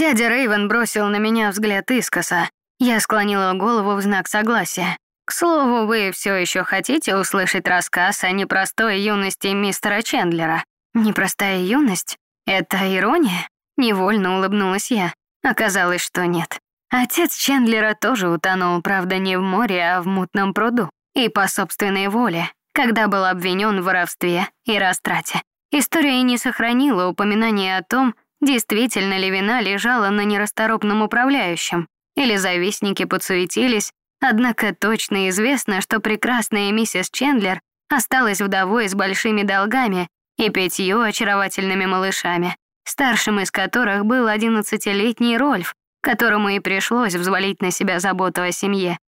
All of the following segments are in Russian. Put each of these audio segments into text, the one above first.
Дядя Рейвен бросил на меня взгляд искоса. Я склонила голову в знак согласия. К слову, вы все еще хотите услышать рассказ о непростой юности мистера Чендлера? Непростая юность? Это ирония? Невольно улыбнулась я. Оказалось, что нет. Отец Чендлера тоже утонул, правда, не в море, а в мутном пруду. И по собственной воле, когда был обвинен в воровстве и растрате. История не сохранила упоминания о том, действительно ли вина лежала на нерасторопном управляющем, или завистники подсуетились, однако точно известно, что прекрасная миссис Чендлер осталась вдовой с большими долгами и пятью очаровательными малышами, старшим из которых был одиннадцатилетний Рольф, которому и пришлось взвалить на себя заботу о семье.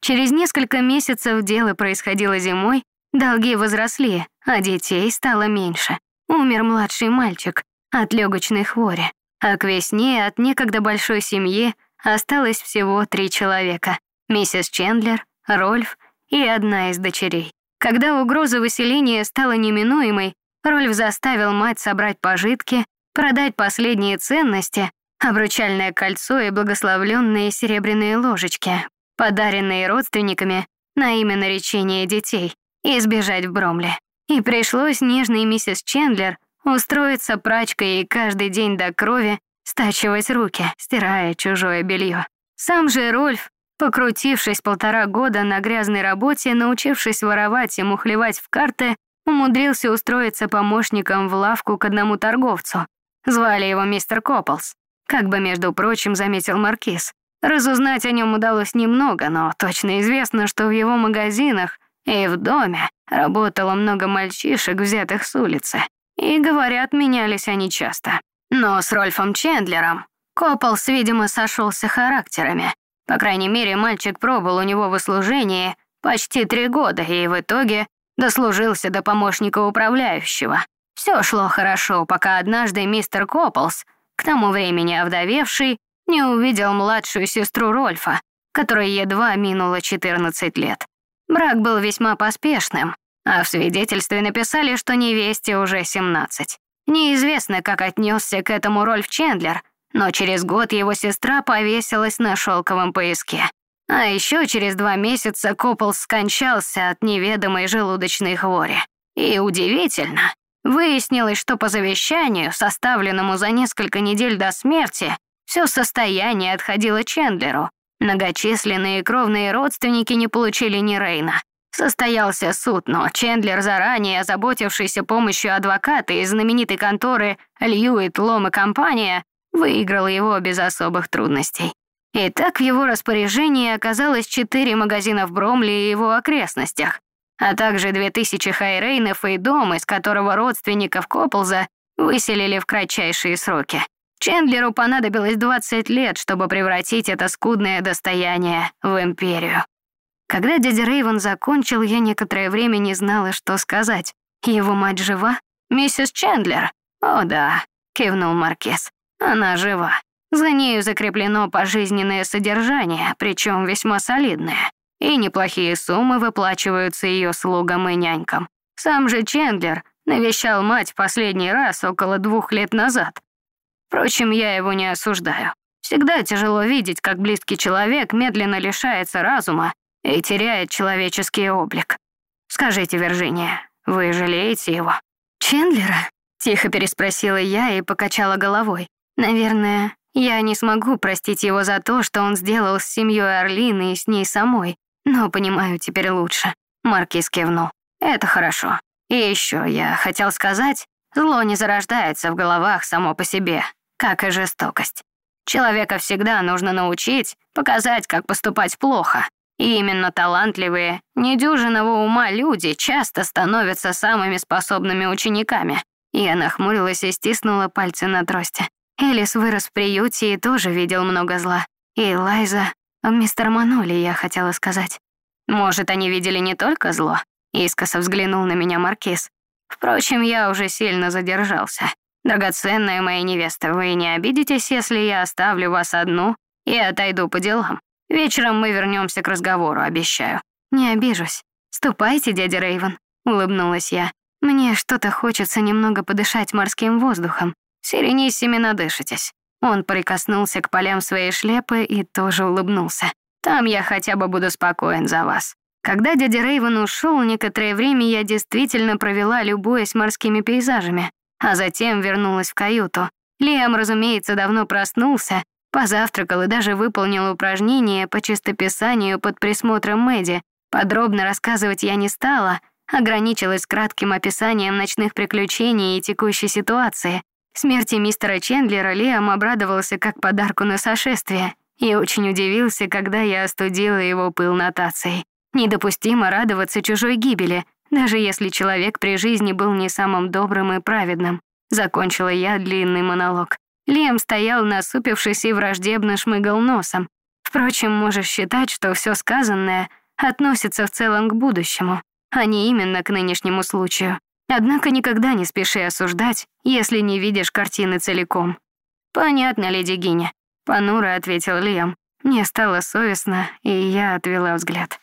Через несколько месяцев дело происходило зимой, долги возросли, а детей стало меньше. Умер младший мальчик от легочной хвори, а к весне от некогда большой семьи осталось всего три человека. Миссис Чендлер, Рольф и одна из дочерей. Когда угроза выселения стала неминуемой, Рольф заставил мать собрать пожитки, продать последние ценности, обручальное кольцо и благословленные серебряные ложечки, подаренные родственниками на имя наречения детей, и сбежать в Бромли. И пришлось нежной миссис Чендлер устроиться прачкой и каждый день до крови стачивать руки, стирая чужое белье. Сам же Рольф, покрутившись полтора года на грязной работе, научившись воровать и мухлевать в карты, умудрился устроиться помощником в лавку к одному торговцу. Звали его мистер Копплс. Как бы, между прочим, заметил Маркиз. Разузнать о нем удалось немного, но точно известно, что в его магазинах и в доме работало много мальчишек, взятых с улицы. И, говорят, менялись они часто. Но с Рольфом Чендлером Копполс, видимо, сошелся характерами. По крайней мере, мальчик пробыл у него в услужении почти три года и в итоге дослужился до помощника управляющего. Все шло хорошо, пока однажды мистер Копполс, к тому времени овдовевший, не увидел младшую сестру Рольфа, которой едва минуло 14 лет. Брак был весьма поспешным, а в свидетельстве написали, что невесте уже 17. Неизвестно, как отнесся к этому Рольф Чендлер, но через год его сестра повесилась на шелковом пояске. А еще через два месяца Коппл скончался от неведомой желудочной хвори. И удивительно, выяснилось, что по завещанию, составленному за несколько недель до смерти, все состояние отходило Чендлеру. Многочисленные кровные родственники не получили ни Рейна. Состоялся суд, но Чендлер, заранее озаботившийся помощью адвоката из знаменитой конторы Льюит Лом и компания, выиграл его без особых трудностей. И так в его распоряжении оказалось четыре магазина в Бромли и его окрестностях, а также две тысячи хайрейнов и дом, из которого родственников Копплза выселили в кратчайшие сроки. Чендлеру понадобилось 20 лет, чтобы превратить это скудное достояние в империю. Когда дядя Рейвен закончил, я некоторое время не знала, что сказать. Его мать жива? Миссис Чендлер? О да, кивнул Маркиз. Она жива. За нею закреплено пожизненное содержание, причем весьма солидное. И неплохие суммы выплачиваются ее слугам и нянькам. Сам же Чендлер навещал мать последний раз около двух лет назад. Впрочем, я его не осуждаю. Всегда тяжело видеть, как близкий человек медленно лишается разума и теряет человеческий облик. Скажите, Виржиния, вы жалеете его?» «Чендлера?» — тихо переспросила я и покачала головой. «Наверное, я не смогу простить его за то, что он сделал с семьей Орлины и с ней самой, но понимаю теперь лучше». Маркиз кивнул. «Это хорошо. И еще я хотел сказать, зло не зарождается в головах само по себе, как и жестокость. Человека всегда нужно научить, показать, как поступать плохо, и именно талантливые, недюжинного ума люди часто становятся самыми способными учениками. Я нахмурилась и стиснула пальцы на трости. Элис вырос в приюте и тоже видел много зла. И Лайза... Мистер Манули, я хотела сказать. Может, они видели не только зло? Искоса взглянул на меня Маркиз. Впрочем, я уже сильно задержался. Драгоценная моя невеста, вы не обидитесь, если я оставлю вас одну и отойду по делам? Вечером мы вернемся к разговору, обещаю». «Не обижусь. Ступайте, дядя Рейвен», — улыбнулась я. «Мне что-то хочется немного подышать морским воздухом. Сирениссими надышитесь», — Он прикоснулся к полям своей шляпы и тоже улыбнулся. «Там я хотя бы буду спокоен за вас». Когда дядя Рейвен ушел, некоторое время я действительно провела, любуясь морскими пейзажами, а затем вернулась в каюту. Лиам, разумеется, давно проснулся, позавтракал и даже выполнил упражнение по чистописанию под присмотром Мэдди. Подробно рассказывать я не стала, ограничилась кратким описанием ночных приключений и текущей ситуации. Смерти мистера Чендлера Лиам обрадовался как подарку на сошествие и очень удивился, когда я остудила его пыл нотацией. Недопустимо радоваться чужой гибели, даже если человек при жизни был не самым добрым и праведным. Закончила я длинный монолог. Лем стоял насупившись и враждебно шмыгал носом. Впрочем, можешь считать, что все сказанное относится в целом к будущему, а не именно к нынешнему случаю. Однако никогда не спеши осуждать, если не видишь картины целиком. «Понятно, леди Гиня», — понуро ответил Лем. Мне стало совестно, и я отвела взгляд.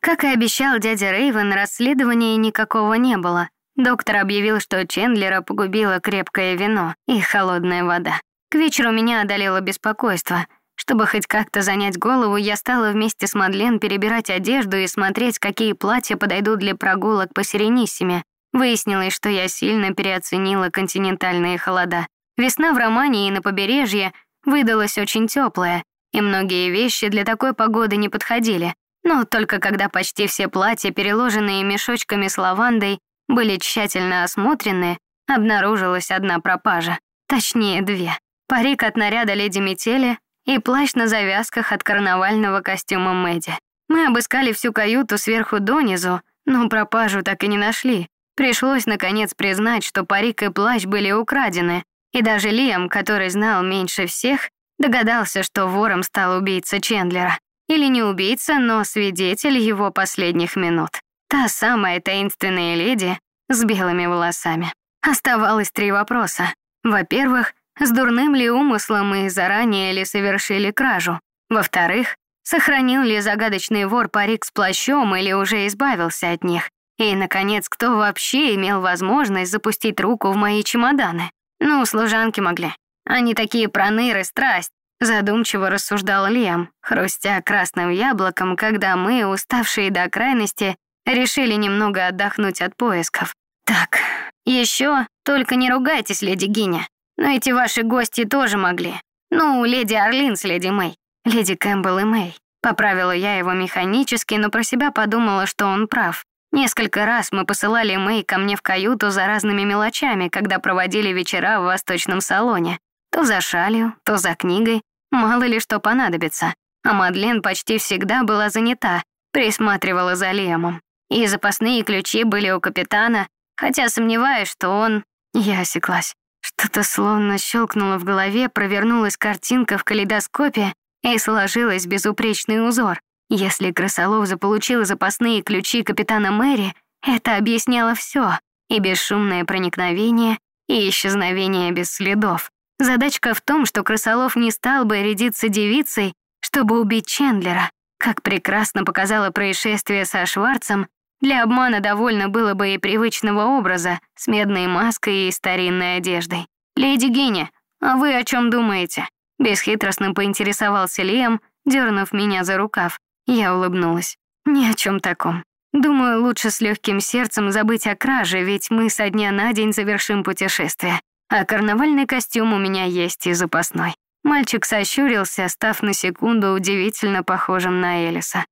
Как и обещал дядя Рейвен, расследования никакого не было. Доктор объявил, что Чендлера погубило крепкое вино и холодная вода. К вечеру меня одолело беспокойство. Чтобы хоть как-то занять голову, я стала вместе с Мадлен перебирать одежду и смотреть, какие платья подойдут для прогулок по Сирениссиме. Выяснилось, что я сильно переоценила континентальные холода. Весна в Романии и на побережье выдалась очень теплая, и многие вещи для такой погоды не подходили. Но только когда почти все платья, переложенные мешочками с лавандой, были тщательно осмотрены, обнаружилась одна пропажа. Точнее, две. Парик от наряда леди Метели и плащ на завязках от карнавального костюма Мэдди. Мы обыскали всю каюту сверху донизу, но пропажу так и не нашли. Пришлось, наконец, признать, что парик и плащ были украдены, и даже Лиам, который знал меньше всех, догадался, что вором стал убийца Чендлера. Или не убийца, но свидетель его последних минут. Та самая таинственная леди с белыми волосами. Оставалось три вопроса. Во-первых, с дурным ли умыслом и заранее ли совершили кражу? Во-вторых, сохранил ли загадочный вор парик с плащом или уже избавился от них? И, наконец, кто вообще имел возможность запустить руку в мои чемоданы? Ну, служанки могли. Они такие проныры, страсть. Задумчиво рассуждал Лиам, хрустя красным яблоком, когда мы, уставшие до крайности, решили немного отдохнуть от поисков. Так, еще только не ругайтесь, леди Гиня. Но эти ваши гости тоже могли. Ну, леди Орлин с леди Мэй. Леди Кэмпбелл и Мэй. Поправила я его механически, но про себя подумала, что он прав. Несколько раз мы посылали Мэй ко мне в каюту за разными мелочами, когда проводили вечера в восточном салоне. То за шалью, то за книгой. Мало ли что понадобится. А Мадлен почти всегда была занята, присматривала за Лемом. И запасные ключи были у капитана, хотя сомневаюсь, что он... Я осеклась. Что-то словно щелкнуло в голове, провернулась картинка в калейдоскопе и сложилась безупречный узор. Если Красолов заполучил запасные ключи капитана Мэри, это объясняло все: и бесшумное проникновение, и исчезновение без следов. Задачка в том, что Красолов не стал бы рядиться девицей, чтобы убить Чендлера. Как прекрасно показало происшествие со Шварцем, для обмана довольно было бы и привычного образа с медной маской и старинной одеждой. «Леди Геня, а вы о чем думаете?» Бесхитростно поинтересовался Лиам, дернув меня за рукав. Я улыбнулась. «Ни о чем таком. Думаю, лучше с легким сердцем забыть о краже, ведь мы со дня на день завершим путешествие. А карнавальный костюм у меня есть и запасной». Мальчик сощурился, став на секунду удивительно похожим на Элиса.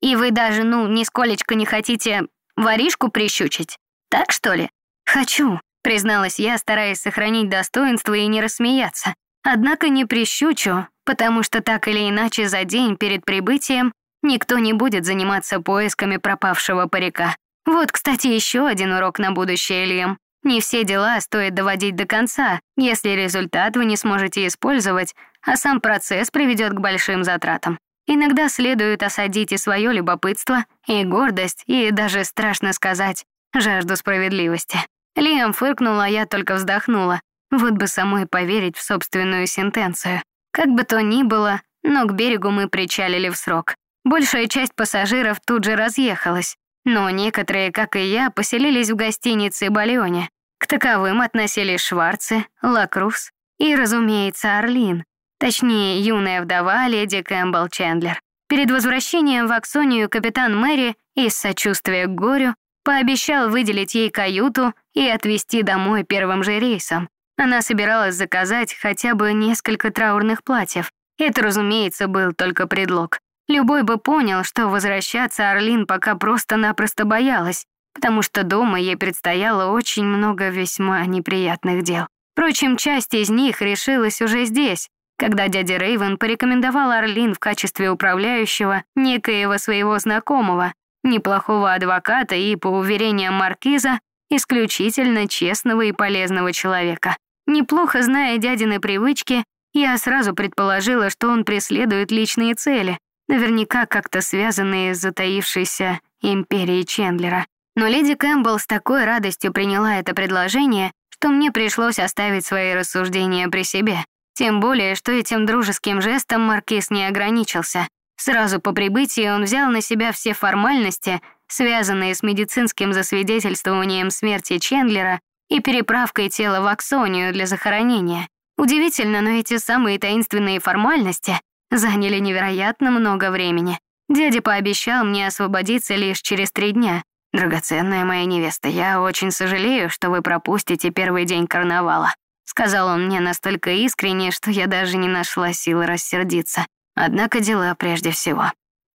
«И вы даже, ну, нисколечко не хотите воришку прищучить? Так, что ли?» «Хочу», — призналась я, стараясь сохранить достоинство и не рассмеяться. «Однако не прищучу, потому что так или иначе за день перед прибытием Никто не будет заниматься поисками пропавшего парика. Вот, кстати, еще один урок на будущее, Лем. Не все дела стоит доводить до конца, если результат вы не сможете использовать, а сам процесс приведет к большим затратам. Иногда следует осадить и свое любопытство, и гордость, и даже, страшно сказать, жажду справедливости. Лиам фыркнула, а я только вздохнула. Вот бы самой поверить в собственную сентенцию. Как бы то ни было, но к берегу мы причалили в срок. Большая часть пассажиров тут же разъехалась, но некоторые, как и я, поселились в гостинице Балионе. К таковым относились Шварцы, Лакрус и, разумеется, Орлин, точнее, юная вдова леди Кэмпбелл Чендлер. Перед возвращением в Аксонию капитан Мэри из сочувствия к горю пообещал выделить ей каюту и отвезти домой первым же рейсом. Она собиралась заказать хотя бы несколько траурных платьев. Это, разумеется, был только предлог. Любой бы понял, что возвращаться Орлин пока просто-напросто боялась, потому что дома ей предстояло очень много весьма неприятных дел. Впрочем, часть из них решилась уже здесь, когда дядя Рейвен порекомендовал Орлин в качестве управляющего некоего своего знакомого, неплохого адвоката и, по уверениям Маркиза, исключительно честного и полезного человека. Неплохо зная дядины привычки, я сразу предположила, что он преследует личные цели, наверняка как-то связанные с затаившейся империей Чендлера. Но леди Кэмпбелл с такой радостью приняла это предложение, что мне пришлось оставить свои рассуждения при себе. Тем более, что этим дружеским жестом маркиз не ограничился. Сразу по прибытии он взял на себя все формальности, связанные с медицинским засвидетельствованием смерти Чендлера и переправкой тела в Аксонию для захоронения. Удивительно, но эти самые таинственные формальности заняли невероятно много времени. Дядя пообещал мне освободиться лишь через три дня. «Драгоценная моя невеста, я очень сожалею, что вы пропустите первый день карнавала», сказал он мне настолько искренне, что я даже не нашла силы рассердиться. Однако дела прежде всего.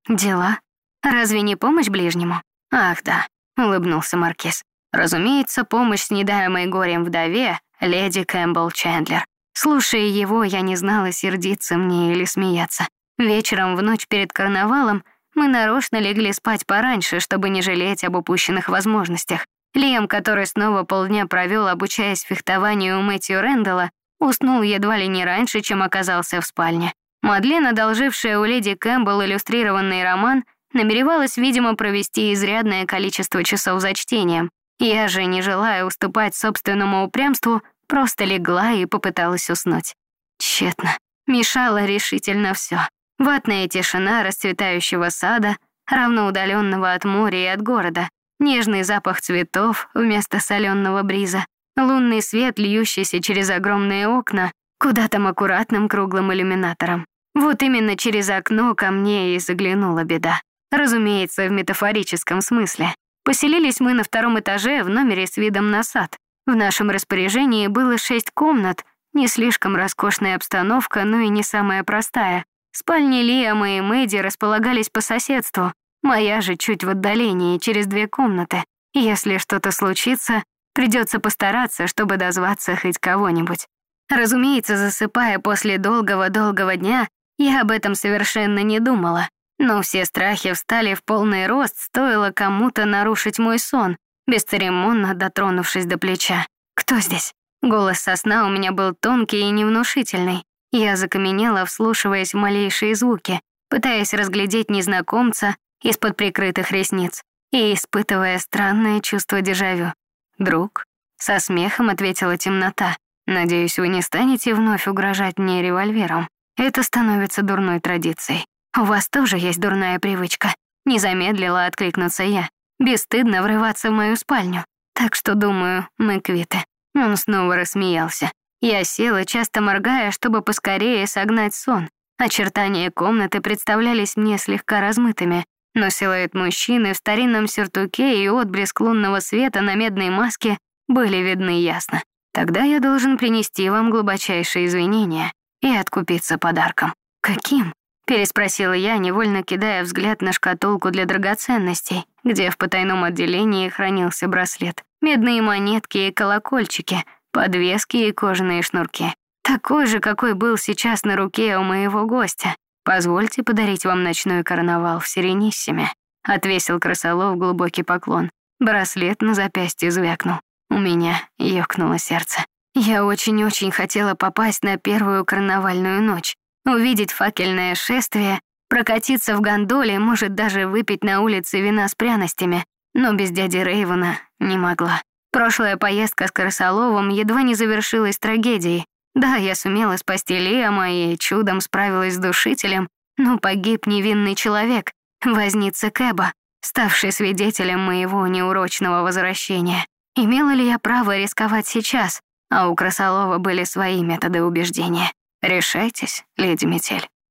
«Дела? Разве не помощь ближнему?» «Ах да», — улыбнулся Маркиз. «Разумеется, помощь снедаемой горем вдове, леди Кэмпбелл Чендлер. Слушая его, я не знала, сердиться мне или смеяться. Вечером в ночь перед карнавалом мы нарочно легли спать пораньше, чтобы не жалеть об упущенных возможностях. Лиам, который снова полдня провел, обучаясь фехтованию у Мэтью Рэндалла, уснул едва ли не раньше, чем оказался в спальне. Мадлен, одолжившая у леди Кэмпбелл иллюстрированный роман, намеревалась, видимо, провести изрядное количество часов за чтением. Я же, не желая уступать собственному упрямству, Просто легла и попыталась уснуть. Тщетно. Мешало решительно все. Ватная тишина расцветающего сада, равноудаленного от моря и от города, нежный запах цветов вместо соленого бриза, лунный свет, льющийся через огромные окна, куда там аккуратным круглым иллюминатором. Вот именно через окно ко мне и заглянула беда. Разумеется, в метафорическом смысле. Поселились мы на втором этаже в номере с видом на сад. В нашем распоряжении было шесть комнат, не слишком роскошная обстановка, но и не самая простая. Спальни Лиама и Мэдди располагались по соседству, моя же чуть в отдалении, через две комнаты. Если что-то случится, придется постараться, чтобы дозваться хоть кого-нибудь. Разумеется, засыпая после долгого-долгого дня, я об этом совершенно не думала. Но все страхи встали в полный рост, стоило кому-то нарушить мой сон, бесцеремонно дотронувшись до плеча. «Кто здесь?» Голос сосна у меня был тонкий и невнушительный. Я закаменела, вслушиваясь в малейшие звуки, пытаясь разглядеть незнакомца из-под прикрытых ресниц и испытывая странное чувство дежавю. «Друг?» — со смехом ответила темнота. «Надеюсь, вы не станете вновь угрожать мне револьвером. Это становится дурной традицией. У вас тоже есть дурная привычка». Не замедлила откликнуться я бесстыдно врываться в мою спальню. Так что, думаю, мы квиты. Он снова рассмеялся. Я села, часто моргая, чтобы поскорее согнать сон. Очертания комнаты представлялись мне слегка размытыми, но силуэт мужчины в старинном сюртуке и отблеск лунного света на медной маске были видны ясно. Тогда я должен принести вам глубочайшие извинения и откупиться подарком. Каким? Переспросила я, невольно кидая взгляд на шкатулку для драгоценностей, где в потайном отделении хранился браслет. Медные монетки и колокольчики, подвески и кожаные шнурки. Такой же, какой был сейчас на руке у моего гостя. Позвольте подарить вам ночной карнавал в Сирениссиме. Отвесил красолов глубокий поклон. Браслет на запястье звякнул. У меня ёкнуло сердце. Я очень-очень хотела попасть на первую карнавальную ночь увидеть факельное шествие, прокатиться в гондоле, может даже выпить на улице вина с пряностями, но без дяди Рейвена не могла. Прошлая поездка с Красоловым едва не завершилась трагедией. Да, я сумела спасти Лиама и чудом справилась с душителем, но погиб невинный человек, возница Кэба, ставший свидетелем моего неурочного возвращения. Имела ли я право рисковать сейчас? а у Красолова были свои методы убеждения. Решайтесь, леди Метель.